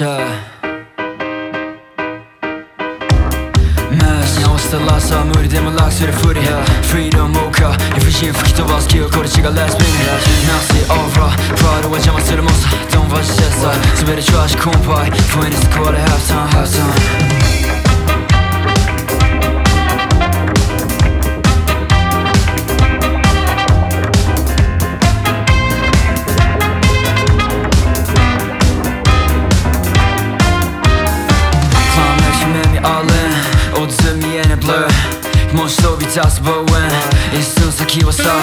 Lasha Mesh Jam së të lasa, mëri dhe më lakë sërë fërja Frida moka, e fëshin fë këto vas kjo kore që ka les bini Nasi avra, farë u e mosa. Don't watch this side, së beri që ashtë kumpaj Fëjnë së kore half time. all in Od zëmi e në blë Mos të bitas bëwen Insën sa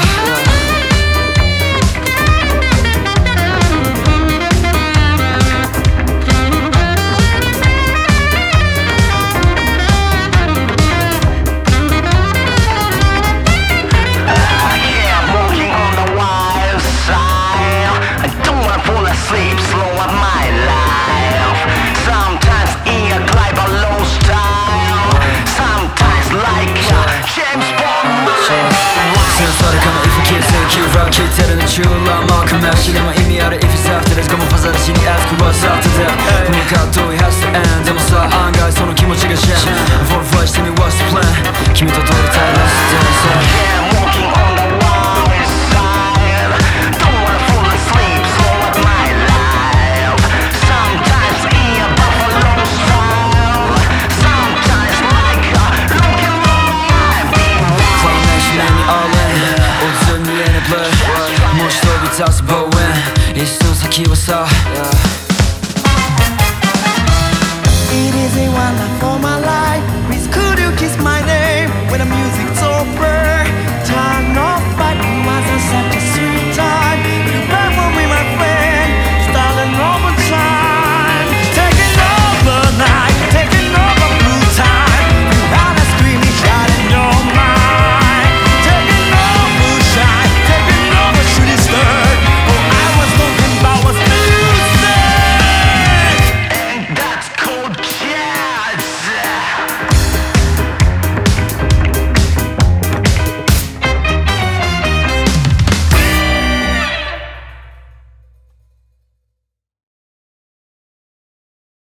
Koşullar makamlar Şilama imi yarı ifi saftir Ez kamu pazarı şimdi az kubas after death Bunu katı uyarsa end. exhaust But when it's so saki was all It is a wonderful my life.